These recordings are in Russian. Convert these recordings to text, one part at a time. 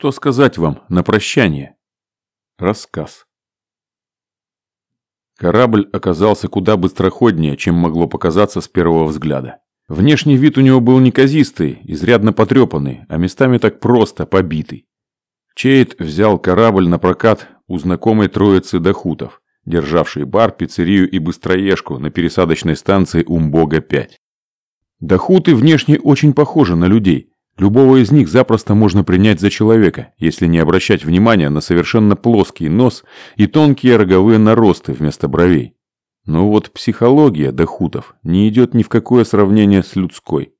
Что сказать вам на прощание? Рассказ. Корабль оказался куда быстроходнее, чем могло показаться с первого взгляда. Внешний вид у него был неказистый, изрядно потрепанный, а местами так просто побитый. Чейд взял корабль на прокат у знакомой троицы дохутов, державшей бар, пиццерию и быстроежку на пересадочной станции Умбога-5. Дохуты внешне очень похожи на людей. Любого из них запросто можно принять за человека, если не обращать внимания на совершенно плоский нос и тонкие роговые наросты вместо бровей. Но вот психология дохутов не идет ни в какое сравнение с людской.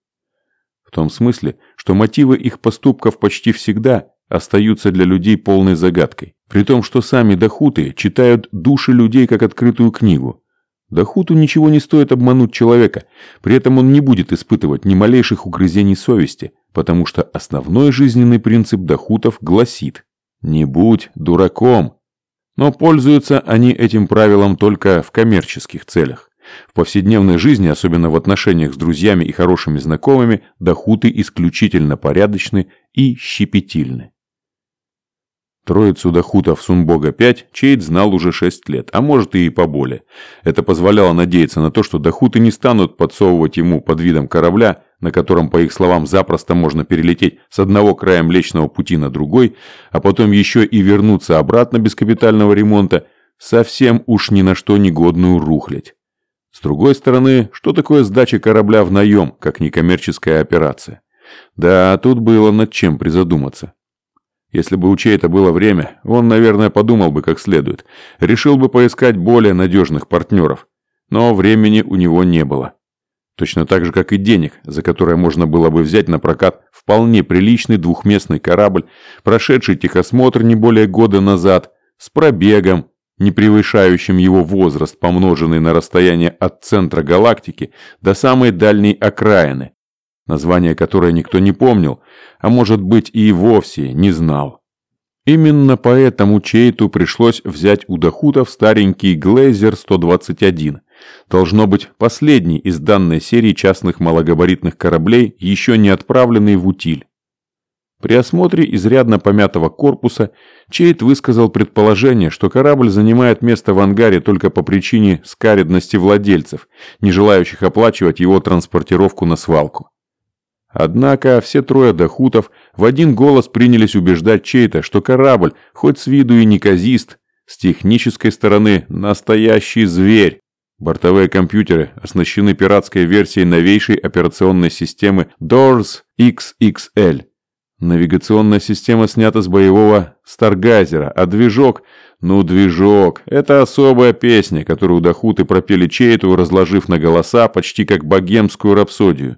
В том смысле, что мотивы их поступков почти всегда остаются для людей полной загадкой. При том, что сами дохуты читают души людей как открытую книгу. Дахуту ничего не стоит обмануть человека, при этом он не будет испытывать ни малейших угрызений совести, потому что основной жизненный принцип дахутов гласит «не будь дураком». Но пользуются они этим правилом только в коммерческих целях. В повседневной жизни, особенно в отношениях с друзьями и хорошими знакомыми, дахуты исключительно порядочны и щепетильны. Троицу Дахутов Сунбога-5 Чейд знал уже 6 лет, а может и поболее. Это позволяло надеяться на то, что Дахуты не станут подсовывать ему под видом корабля, на котором, по их словам, запросто можно перелететь с одного края Млечного Пути на другой, а потом еще и вернуться обратно без капитального ремонта, совсем уж ни на что негодную рухлядь. С другой стороны, что такое сдача корабля в наем, как некоммерческая операция? Да, тут было над чем призадуматься. Если бы у Чейта было время, он, наверное, подумал бы как следует. Решил бы поискать более надежных партнеров. Но времени у него не было. Точно так же, как и денег, за которые можно было бы взять на прокат вполне приличный двухместный корабль, прошедший техосмотр не более года назад, с пробегом, не превышающим его возраст, помноженный на расстояние от центра галактики до самой дальней окраины, название которое никто не помнил, а может быть и вовсе не знал. Именно поэтому Чейту пришлось взять у Дахутов старенький Глейзер 121. Должно быть последний из данной серии частных малогабаритных кораблей, еще не отправленный в утиль. При осмотре изрядно помятого корпуса Чейт высказал предположение, что корабль занимает место в ангаре только по причине скаредности владельцев, не желающих оплачивать его транспортировку на свалку. Однако все трое дохутов в один голос принялись убеждать чей-то, что корабль, хоть с виду и неказист, с технической стороны настоящий зверь. Бортовые компьютеры оснащены пиратской версией новейшей операционной системы DORS XXL. Навигационная система снята с боевого Старгайзера, а движок... Ну, движок. Это особая песня, которую дохуты пропели Чейту, разложив на голоса почти как богемскую рапсодию.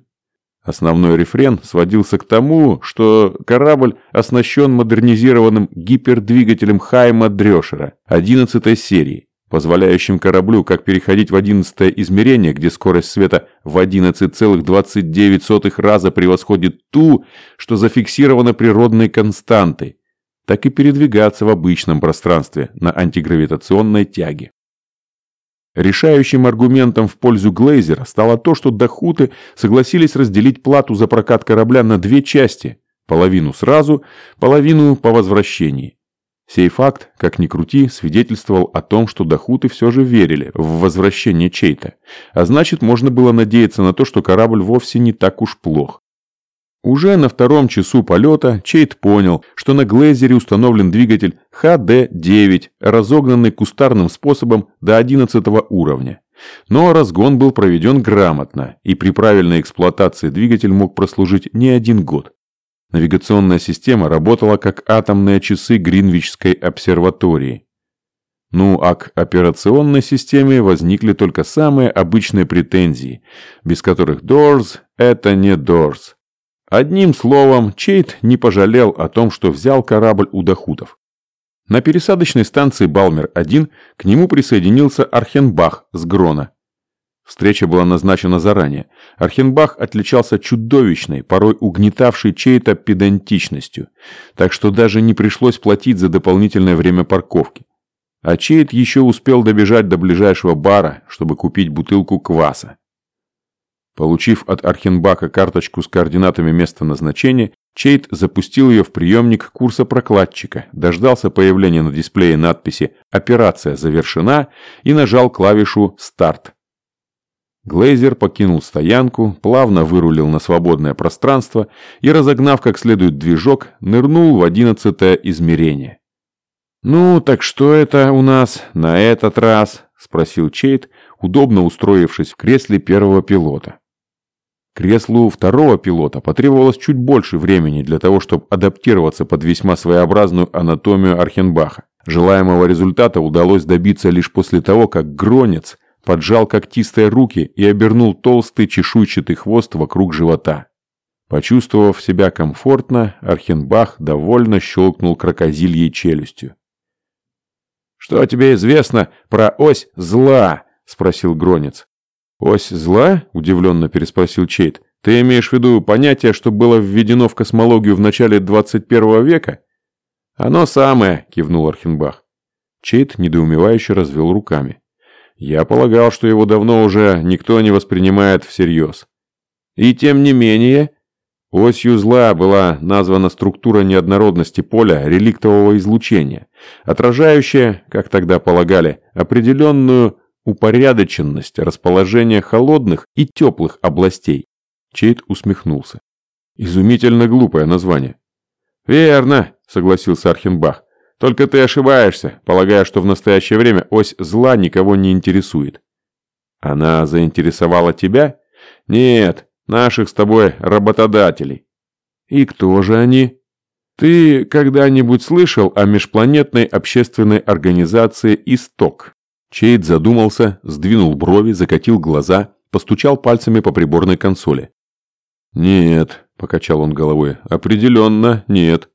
Основной рефрен сводился к тому, что корабль оснащен модернизированным гипердвигателем Хайма Дрёшера 11 серии, позволяющим кораблю как переходить в 11 измерение, где скорость света в 11,29 раза превосходит ту, что зафиксирована природной константой, так и передвигаться в обычном пространстве на антигравитационной тяге. Решающим аргументом в пользу Глейзера стало то, что Дахуты согласились разделить плату за прокат корабля на две части, половину сразу, половину по возвращении. Сей факт, как ни крути, свидетельствовал о том, что Дахуты все же верили в возвращение чей-то, а значит можно было надеяться на то, что корабль вовсе не так уж плох. Уже на втором часу полета Чейт понял, что на Глейзере установлен двигатель HD-9, разогнанный кустарным способом до 11 уровня. Но разгон был проведен грамотно, и при правильной эксплуатации двигатель мог прослужить не один год. Навигационная система работала как атомные часы Гринвичской обсерватории. Ну а к операционной системе возникли только самые обычные претензии, без которых Doors – это не Doors. Одним словом, Чейт не пожалел о том, что взял корабль у Дахутов. На пересадочной станции Балмер-1 к нему присоединился Архенбах с Грона. Встреча была назначена заранее. Архенбах отличался чудовищной, порой угнетавшей чей-то педантичностью, так что даже не пришлось платить за дополнительное время парковки. А Чейт еще успел добежать до ближайшего бара, чтобы купить бутылку кваса. Получив от Архенбака карточку с координатами места назначения, Чейт запустил ее в приемник курса прокладчика, дождался появления на дисплее надписи «Операция завершена» и нажал клавишу «Старт». Глейзер покинул стоянку, плавно вырулил на свободное пространство и, разогнав как следует движок, нырнул в одиннадцатое измерение. «Ну, так что это у нас на этот раз?» – спросил Чейт, удобно устроившись в кресле первого пилота. Креслу второго пилота потребовалось чуть больше времени для того, чтобы адаптироваться под весьма своеобразную анатомию Архенбаха. Желаемого результата удалось добиться лишь после того, как Гронец поджал когтистые руки и обернул толстый чешуйчатый хвост вокруг живота. Почувствовав себя комфортно, Архенбах довольно щелкнул крокозильей челюстью. «Что тебе известно про ось зла?» – спросил Гронец. «Ось зла?» – удивленно переспросил Чейт. «Ты имеешь в виду понятие, что было введено в космологию в начале 21 века?» «Оно самое», – кивнул Архенбах. Чейт недоумевающе развел руками. «Я полагал, что его давно уже никто не воспринимает всерьез». «И тем не менее...» Осью зла была названа структура неоднородности поля реликтового излучения, отражающая, как тогда полагали, определенную упорядоченность расположения холодных и теплых областей. Чейд усмехнулся. Изумительно глупое название. «Верно», — согласился Архенбах. «Только ты ошибаешься, полагая, что в настоящее время ось зла никого не интересует». «Она заинтересовала тебя?» «Нет, наших с тобой работодателей». «И кто же они?» «Ты когда-нибудь слышал о межпланетной общественной организации «Исток»?» Чейд задумался, сдвинул брови, закатил глаза, постучал пальцами по приборной консоли. «Нет», – покачал он головой, – «определенно нет».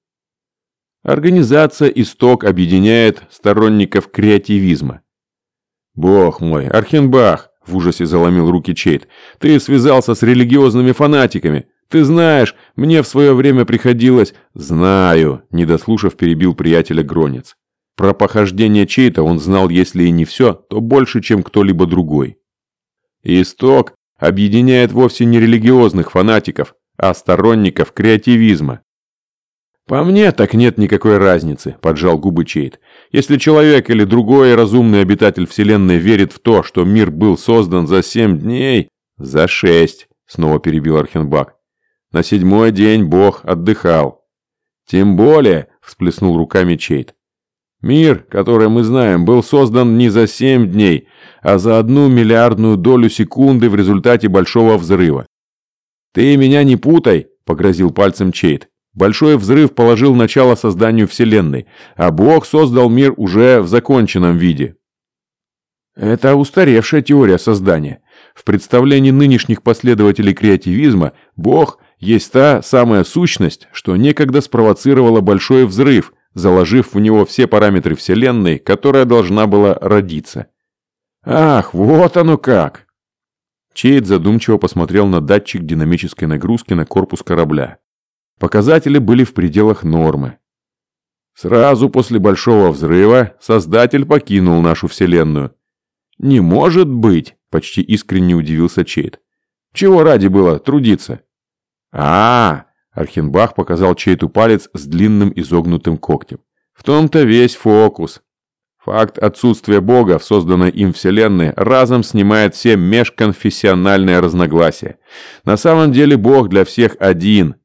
Организация «Исток» объединяет сторонников креативизма. «Бог мой, Архенбах!» – в ужасе заломил руки Чейд. «Ты связался с религиозными фанатиками. Ты знаешь, мне в свое время приходилось...» «Знаю», – недослушав, перебил приятеля Гронец. Про похождение чей-то он знал, если и не все, то больше, чем кто-либо другой. Исток объединяет вовсе не религиозных фанатиков, а сторонников креативизма. «По мне так нет никакой разницы», – поджал губы Чейт. «Если человек или другой разумный обитатель Вселенной верит в то, что мир был создан за семь дней...» «За шесть», – снова перебил Архенбак. «На седьмой день Бог отдыхал». «Тем более», – всплеснул руками Чейт. Мир, который мы знаем, был создан не за семь дней, а за одну миллиардную долю секунды в результате большого взрыва. «Ты меня не путай», – погрозил пальцем Чейт. Большой взрыв положил начало созданию Вселенной, а Бог создал мир уже в законченном виде. Это устаревшая теория создания. В представлении нынешних последователей креативизма Бог есть та самая сущность, что некогда спровоцировала большой взрыв, заложив в него все параметры Вселенной, которая должна была родиться. «Ах, вот оно как!» Чейд задумчиво посмотрел на датчик динамической нагрузки на корпус корабля. Показатели были в пределах нормы. Сразу после Большого Взрыва Создатель покинул нашу Вселенную. «Не может быть!» – почти искренне удивился Чейд. «Чего ради было трудиться?» «А, Архенбах показал чей-то палец с длинным изогнутым когтем. В том-то весь фокус. Факт отсутствия Бога в созданной им Вселенной разом снимает все межконфессиональные разногласия. На самом деле Бог для всех один.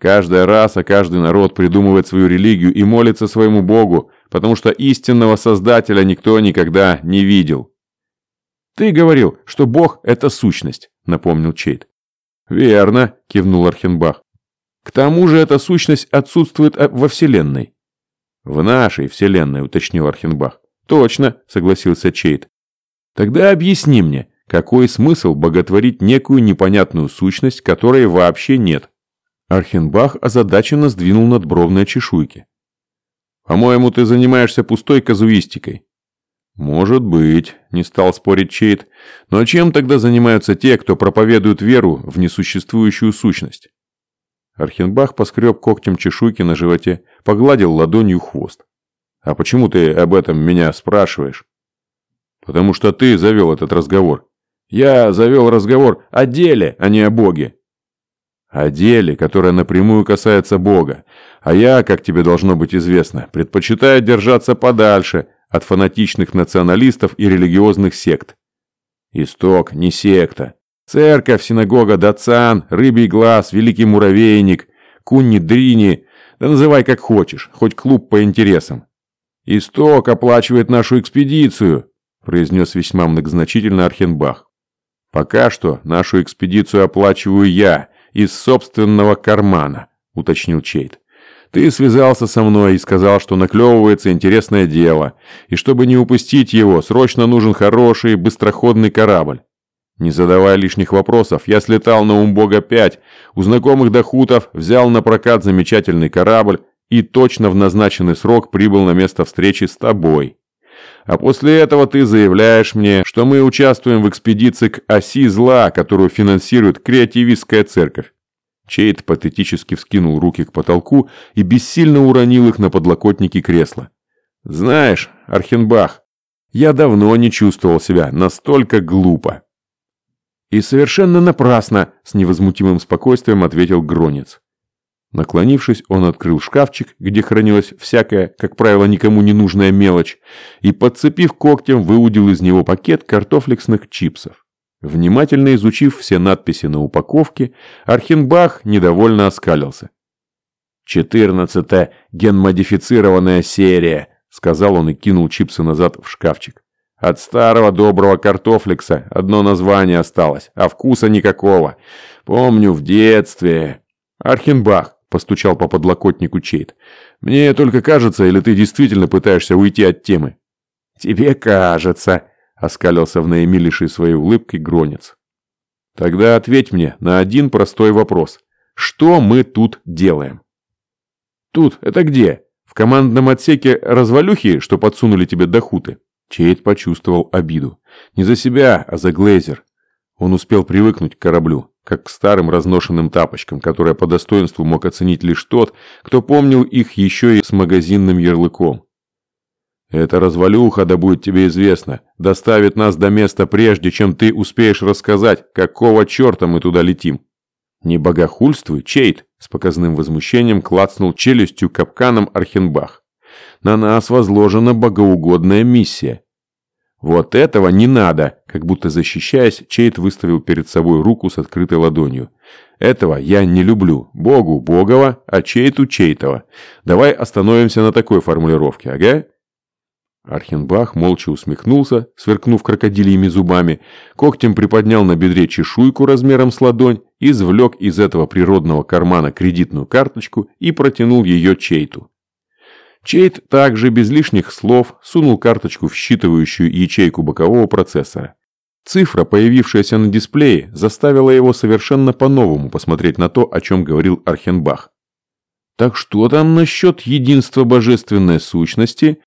Каждая раса, каждый народ придумывает свою религию и молится своему Богу, потому что истинного Создателя никто никогда не видел. «Ты говорил, что Бог – это сущность», – напомнил Чейт. «Верно», – кивнул Архенбах. К тому же эта сущность отсутствует э, во Вселенной. В нашей Вселенной, уточнил Архенбах. Точно, согласился Чейт. Тогда объясни мне, какой смысл боготворить некую непонятную сущность, которой вообще нет? Архенбах озадаченно сдвинул надбровные чешуйки. «По-моему, ты занимаешься пустой казуистикой». «Может быть», – не стал спорить Чейт. «Но чем тогда занимаются те, кто проповедует веру в несуществующую сущность?» Архенбах поскреб когтем чешуйки на животе, погладил ладонью хвост. «А почему ты об этом меня спрашиваешь?» «Потому что ты завел этот разговор». «Я завел разговор о деле, а не о Боге». О деле, которое напрямую касается Бога. А я, как тебе должно быть известно, предпочитаю держаться подальше от фанатичных националистов и религиозных сект. Исток не секта. Церковь, синагога, дацан, рыбий глаз, великий муравейник, кунни-дрини, да называй как хочешь, хоть клуб по интересам. Исток оплачивает нашу экспедицию, произнес весьма многозначительно Архенбах. Пока что нашу экспедицию оплачиваю я из собственного кармана, уточнил Чейт. Ты связался со мной и сказал, что наклевывается интересное дело, и чтобы не упустить его, срочно нужен хороший быстроходный корабль. Не задавая лишних вопросов, я слетал на Умбога-5, у знакомых дохутов взял на прокат замечательный корабль и точно в назначенный срок прибыл на место встречи с тобой. А после этого ты заявляешь мне, что мы участвуем в экспедиции к оси зла, которую финансирует креативистская церковь. Чейд патетически вскинул руки к потолку и бессильно уронил их на подлокотники кресла. «Знаешь, Архенбах, я давно не чувствовал себя настолько глупо». «И совершенно напрасно!» – с невозмутимым спокойствием ответил Гронец. Наклонившись, он открыл шкафчик, где хранилась всякая, как правило, никому не нужная мелочь, и, подцепив когтем, выудил из него пакет картофлексных чипсов. Внимательно изучив все надписи на упаковке, Архенбах недовольно оскалился. «Четырнадцатая генмодифицированная серия», — сказал он и кинул чипсы назад в шкафчик. От старого доброго картофлекса одно название осталось, а вкуса никакого. Помню в детстве. Архенбах постучал по подлокотнику Чейт. Мне только кажется, или ты действительно пытаешься уйти от темы? Тебе кажется, оскалился в наимилейшей своей улыбкой Гронец. Тогда ответь мне на один простой вопрос. Что мы тут делаем? Тут, это где? В командном отсеке развалюхи, что подсунули тебе дохуты? Чейд почувствовал обиду. Не за себя, а за Глейзер. Он успел привыкнуть к кораблю, как к старым разношенным тапочкам, которые по достоинству мог оценить лишь тот, кто помнил их еще и с магазинным ярлыком. «Эта развалюха, да будет тебе известно, доставит нас до места прежде, чем ты успеешь рассказать, какого черта мы туда летим». «Не богохульствуй, Чейд!» с показным возмущением клацнул челюстью капканом Архенбах на нас возложена богоугодная миссия. Вот этого не надо, как будто защищаясь, Чейт выставил перед собой руку с открытой ладонью. Этого я не люблю. Богу Богова, а Чейту Чейтова. Давай остановимся на такой формулировке, ага? Архенбах молча усмехнулся, сверкнув крокодильями зубами, когтем приподнял на бедре чешуйку размером с ладонь, извлек из этого природного кармана кредитную карточку и протянул ее Чейту. Чейт также без лишних слов сунул карточку в считывающую ячейку бокового процессора. Цифра, появившаяся на дисплее, заставила его совершенно по-новому посмотреть на то, о чем говорил Архенбах. «Так что там насчет единства божественной сущности?»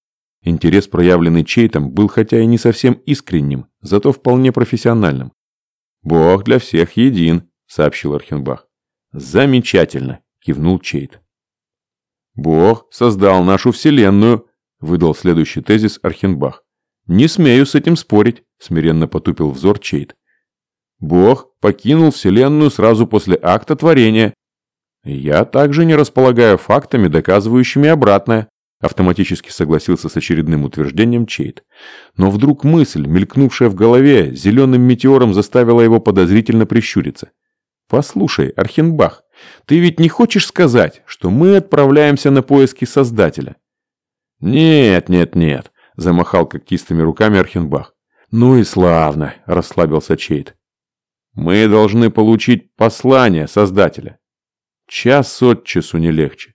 Интерес, проявленный Чейтом, был хотя и не совсем искренним, зато вполне профессиональным. «Бог для всех един», — сообщил Архенбах. «Замечательно», — кивнул Чейт. «Бог создал нашу Вселенную», – выдал следующий тезис Архенбах. «Не смею с этим спорить», – смиренно потупил взор Чейт. «Бог покинул Вселенную сразу после акта творения. Я также не располагаю фактами, доказывающими обратное», – автоматически согласился с очередным утверждением Чейт. Но вдруг мысль, мелькнувшая в голове, зеленым метеором заставила его подозрительно прищуриться. «Послушай, Архенбах, ты ведь не хочешь сказать, что мы отправляемся на поиски Создателя?» «Нет, нет, нет», – замахал когтистыми руками Архенбах. «Ну и славно», – расслабился Чейт. «Мы должны получить послание Создателя. Час от часу не легче».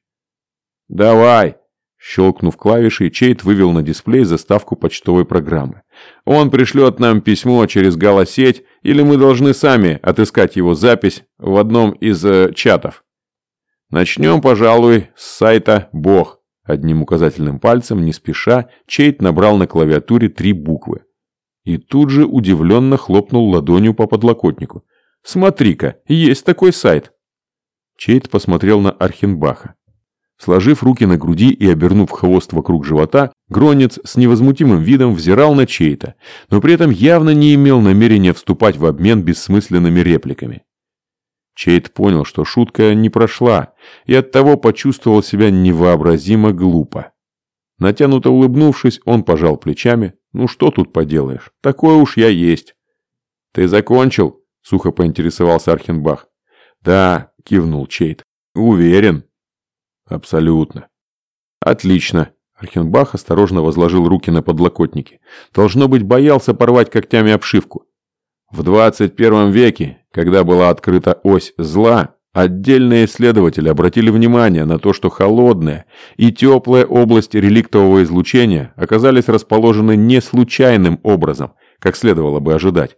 «Давай», Щелкнув клавишей, Чейт вывел на дисплей заставку почтовой программы. Он пришлет нам письмо через голосеть, или мы должны сами отыскать его запись в одном из э, чатов. Начнем, пожалуй, с сайта «Бог». Одним указательным пальцем, не спеша, Чейт набрал на клавиатуре три буквы. И тут же удивленно хлопнул ладонью по подлокотнику. «Смотри-ка, есть такой сайт!» Чейт посмотрел на Архенбаха. Сложив руки на груди и обернув хвост вокруг живота, Гронец с невозмутимым видом взирал на чей-то, но при этом явно не имел намерения вступать в обмен бессмысленными репликами. Чейд понял, что шутка не прошла, и оттого почувствовал себя невообразимо глупо. Натянуто улыбнувшись, он пожал плечами. «Ну что тут поделаешь? Такой уж я есть». «Ты закончил?» – сухо поинтересовался Архенбах. «Да», – кивнул Чейд. «Уверен?» «Абсолютно». «Отлично». Архенбах осторожно возложил руки на подлокотники. Должно быть, боялся порвать когтями обшивку. В 21 веке, когда была открыта ось зла, отдельные исследователи обратили внимание на то, что холодная и теплая область реликтового излучения оказались расположены не случайным образом, как следовало бы ожидать,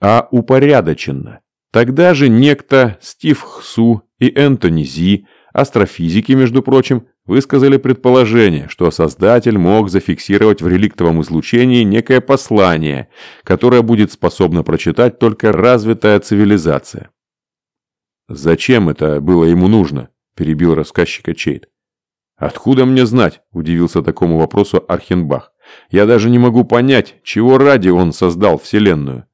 а упорядоченно. Тогда же некто Стив Хсу и Энтони Зи, астрофизики, между прочим, высказали предположение, что Создатель мог зафиксировать в реликтовом излучении некое послание, которое будет способна прочитать только развитая цивилизация. «Зачем это было ему нужно?» – перебил рассказчика Чейт. «Откуда мне знать?» – удивился такому вопросу Архенбах. «Я даже не могу понять, чего ради он создал Вселенную».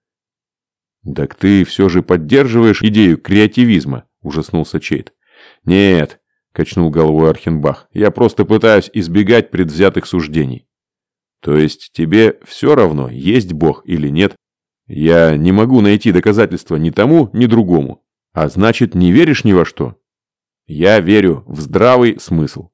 «Так ты все же поддерживаешь идею креативизма?» – ужаснулся Чейт. «Нет, – качнул головой Архенбах. «Я просто пытаюсь избегать предвзятых суждений». «То есть тебе все равно, есть Бог или нет? Я не могу найти доказательства ни тому, ни другому. А значит, не веришь ни во что?» «Я верю в здравый смысл».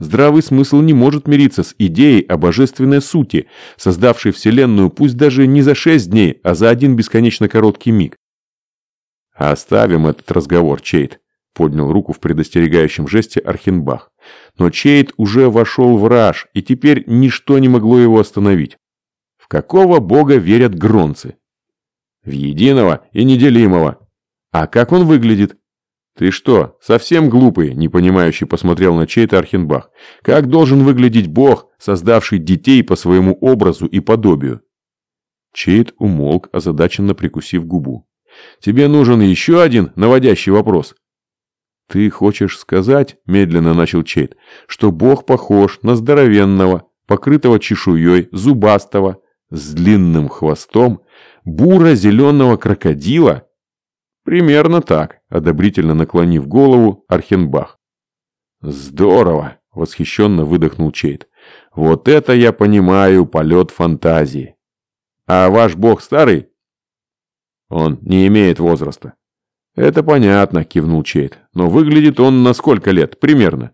Здравый смысл не может мириться с идеей о божественной сути, создавшей Вселенную пусть даже не за шесть дней, а за один бесконечно короткий миг. Оставим этот разговор, Чейт поднял руку в предостерегающем жесте Архенбах. Но Чейд уже вошел в раж, и теперь ничто не могло его остановить. В какого бога верят гронцы? В единого и неделимого. А как он выглядит? Ты что, совсем глупый, непонимающий посмотрел на Чейта Архенбах. Как должен выглядеть бог, создавший детей по своему образу и подобию? Чейт умолк, озадаченно прикусив губу. «Тебе нужен еще один наводящий вопрос?» «Ты хочешь сказать, — медленно начал Чейт, — что Бог похож на здоровенного, покрытого чешуей, зубастого, с длинным хвостом, буро-зеленого крокодила?» «Примерно так», — одобрительно наклонив голову, Архенбах. «Здорово!» — восхищенно выдохнул Чейт. «Вот это я понимаю полет фантазии. А ваш бог старый?» «Он не имеет возраста», «Это понятно», – кивнул Чейт. «Но выглядит он на сколько лет? Примерно?»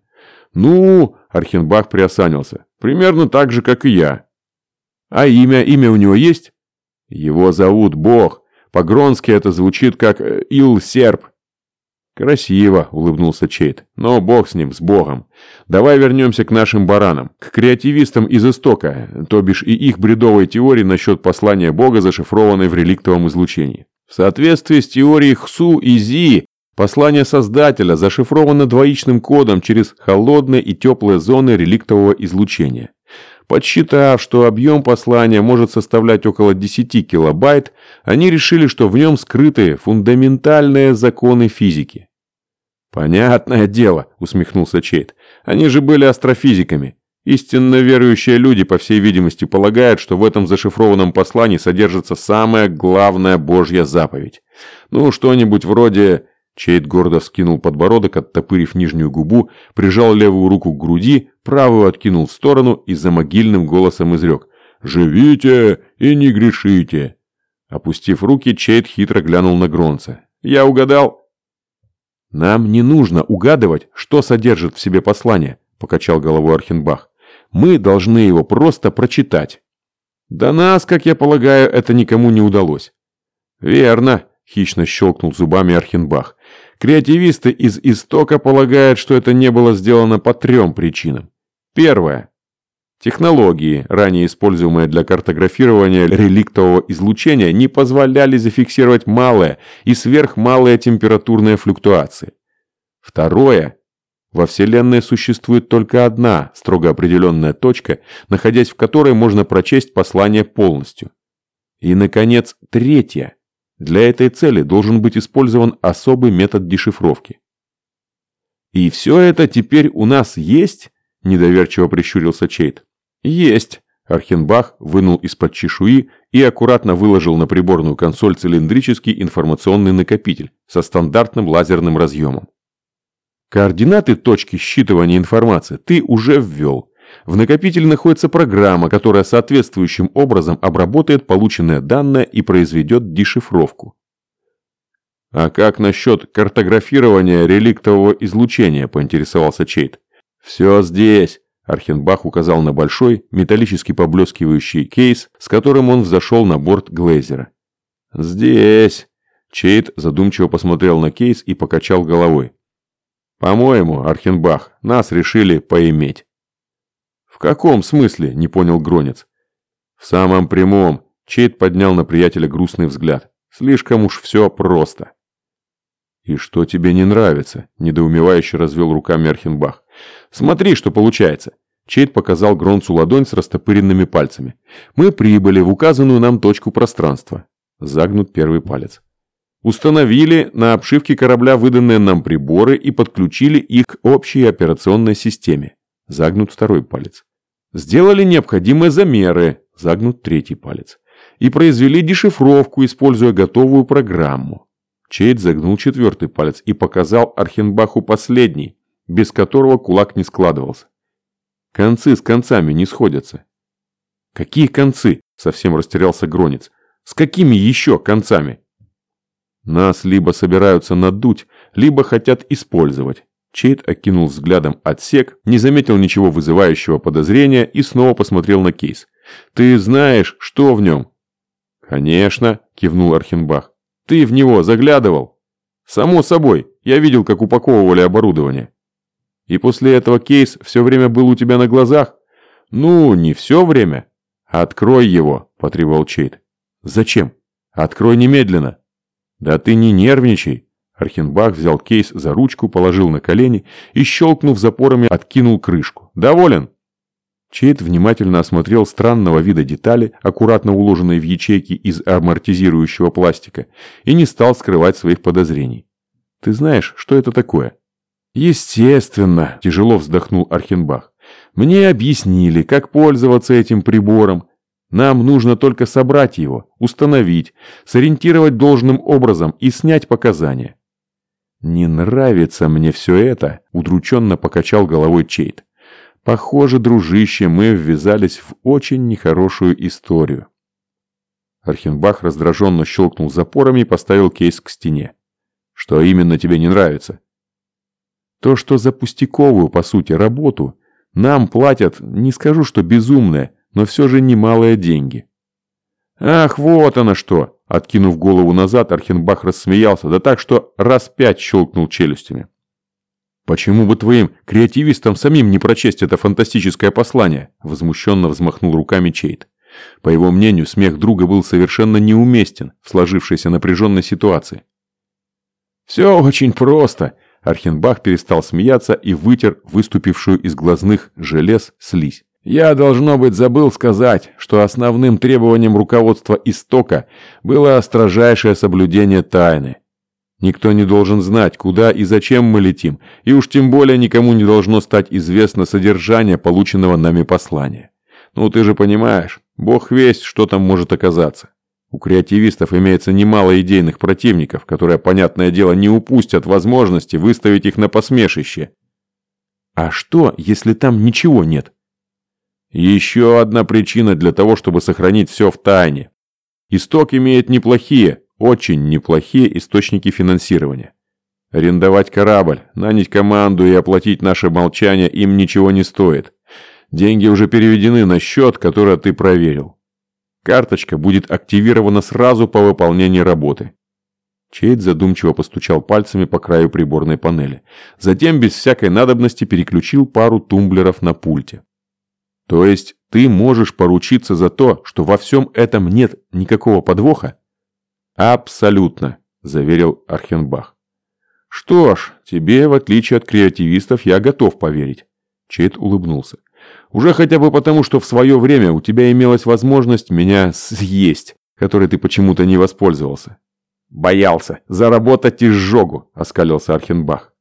«Ну...» – Архенбах приосанился. «Примерно так же, как и я». «А имя? Имя у него есть?» «Его зовут Бог. По-гронски это звучит как э, Ил-Серб». «Красиво», – улыбнулся Чейт. «Но бог с ним, с богом. Давай вернемся к нашим баранам, к креативистам из Истока, то бишь и их бредовой теории насчет послания бога, зашифрованной в реликтовом излучении. В соответствии с теорией Хсу и Зи, послание Создателя зашифровано двоичным кодом через холодные и теплые зоны реликтового излучения. Подсчитав, что объем послания может составлять около 10 килобайт, они решили, что в нем скрыты фундаментальные законы физики. «Понятное дело», — усмехнулся Чейт. «Они же были астрофизиками. Истинно верующие люди, по всей видимости, полагают, что в этом зашифрованном послании содержится самая главная Божья заповедь. Ну, что-нибудь вроде... Чейд гордо вскинул подбородок, оттопырив нижнюю губу, прижал левую руку к груди, правую откинул в сторону и за могильным голосом изрек «Живите и не грешите!» Опустив руки, Чейд хитро глянул на Гронца. «Я угадал?» «Нам не нужно угадывать, что содержит в себе послание», – покачал головой Архенбах. Мы должны его просто прочитать. До нас, как я полагаю, это никому не удалось. Верно, хищно щелкнул зубами Архенбах. Креативисты из Истока полагают, что это не было сделано по трем причинам. Первое. Технологии, ранее используемые для картографирования реликтового излучения, не позволяли зафиксировать малые и сверхмалые температурные флуктуации. Второе. Во Вселенной существует только одна строго определенная точка, находясь в которой можно прочесть послание полностью. И, наконец, третья. Для этой цели должен быть использован особый метод дешифровки. «И все это теперь у нас есть?» – недоверчиво прищурился Чейт. «Есть», Архенбах вынул из-под чешуи и аккуратно выложил на приборную консоль цилиндрический информационный накопитель со стандартным лазерным разъемом. Координаты точки считывания информации ты уже ввел. В накопителе находится программа, которая соответствующим образом обработает полученные данные и произведет дешифровку. «А как насчет картографирования реликтового излучения?» – поинтересовался Чейт. «Все здесь!» – Архенбах указал на большой, металлически поблескивающий кейс, с которым он взошел на борт Глейзера. «Здесь!» – Чейт задумчиво посмотрел на кейс и покачал головой. «По-моему, Архенбах, нас решили поиметь». «В каком смысле?» – не понял Гронец. «В самом прямом», – Чейт поднял на приятеля грустный взгляд. «Слишком уж все просто». «И что тебе не нравится?» – недоумевающе развел руками Архенбах. «Смотри, что получается!» Чейд показал Гронцу ладонь с растопыренными пальцами. «Мы прибыли в указанную нам точку пространства». Загнут первый палец. Установили на обшивке корабля выданные нам приборы и подключили их к общей операционной системе. Загнут второй палец. Сделали необходимые замеры. Загнут третий палец. И произвели дешифровку, используя готовую программу. Чейд загнул четвертый палец и показал Архенбаху последний, без которого кулак не складывался. Концы с концами не сходятся. Какие концы? Совсем растерялся Гронец. С какими еще концами? Нас либо собираются надуть, либо хотят использовать. Чейд окинул взглядом отсек, не заметил ничего вызывающего подозрения и снова посмотрел на кейс. «Ты знаешь, что в нем?» «Конечно», – кивнул Архенбах. Ты в него заглядывал? Само собой, я видел, как упаковывали оборудование. И после этого кейс все время был у тебя на глазах? Ну, не все время. Открой его, потребовал Чейд. Зачем? Открой немедленно. Да ты не нервничай. Архенбах взял кейс за ручку, положил на колени и, щелкнув запорами, откинул крышку. «Доволен?» Чейд внимательно осмотрел странного вида детали, аккуратно уложенные в ячейки из амортизирующего пластика, и не стал скрывать своих подозрений. «Ты знаешь, что это такое?» «Естественно», – тяжело вздохнул Архенбах. «Мне объяснили, как пользоваться этим прибором. Нам нужно только собрать его, установить, сориентировать должным образом и снять показания». «Не нравится мне все это», – удрученно покачал головой Чейд. Похоже, дружище, мы ввязались в очень нехорошую историю. Архенбах раздраженно щелкнул запорами и поставил кейс к стене. Что именно тебе не нравится? То, что за пустяковую, по сути, работу нам платят, не скажу, что безумные, но все же немалые деньги. Ах, вот оно что! Откинув голову назад, Архенбах рассмеялся, да так, что раз пять щелкнул челюстями. «Почему бы твоим креативистам самим не прочесть это фантастическое послание?» Возмущенно взмахнул руками Чейт. По его мнению, смех друга был совершенно неуместен в сложившейся напряженной ситуации. «Все очень просто!» Архенбах перестал смеяться и вытер выступившую из глазных желез слизь. «Я, должно быть, забыл сказать, что основным требованием руководства Истока было строжайшее соблюдение тайны. Никто не должен знать, куда и зачем мы летим, и уж тем более никому не должно стать известно содержание полученного нами послания. Ну ты же понимаешь, бог весть, что там может оказаться. У креативистов имеется немало идейных противников, которые, понятное дело, не упустят возможности выставить их на посмешище. А что, если там ничего нет? Еще одна причина для того, чтобы сохранить все в тайне. Исток имеет неплохие, очень неплохие источники финансирования. Арендовать корабль, нанять команду и оплатить наше молчание им ничего не стоит. Деньги уже переведены на счет, который ты проверил. Карточка будет активирована сразу по выполнении работы. Чейд задумчиво постучал пальцами по краю приборной панели. Затем без всякой надобности переключил пару тумблеров на пульте. То есть ты можешь поручиться за то, что во всем этом нет никакого подвоха? «Абсолютно», – заверил Архенбах. «Что ж, тебе, в отличие от креативистов, я готов поверить». Чейд улыбнулся. «Уже хотя бы потому, что в свое время у тебя имелась возможность меня съесть, которой ты почему-то не воспользовался». «Боялся. Заработать изжогу», – оскалился Архенбах.